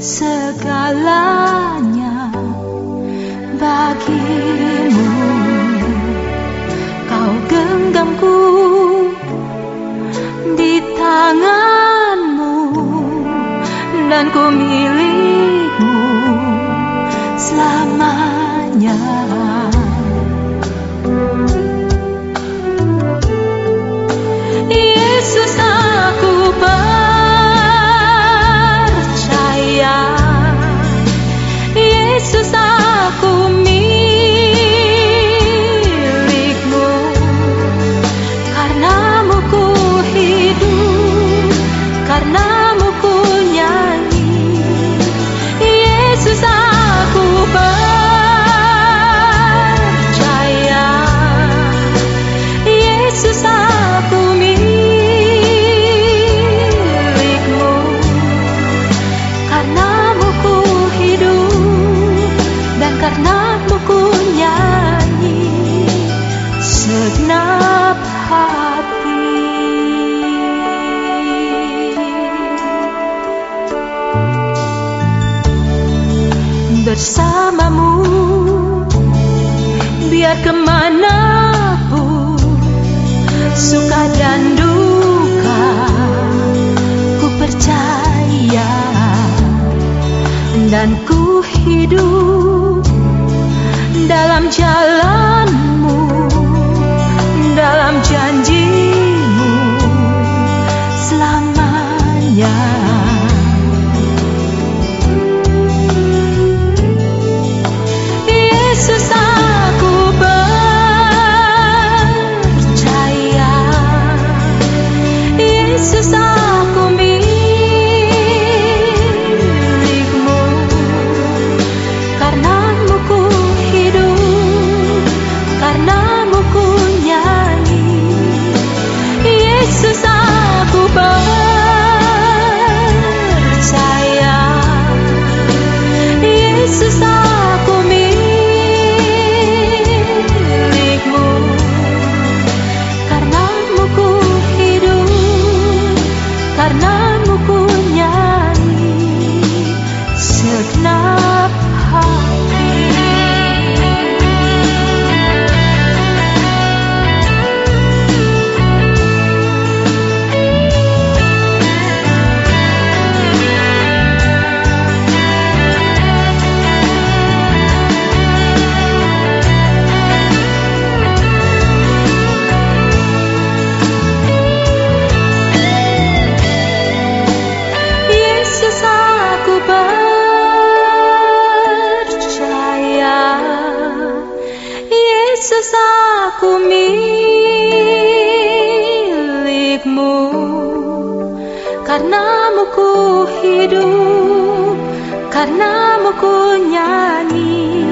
segala bersamamu. Biar ke mana pun Suka dan duka Ku percaya Dan ku hidup Dalam jalan aku milikmu karena ku hidup karena ku nyanyi.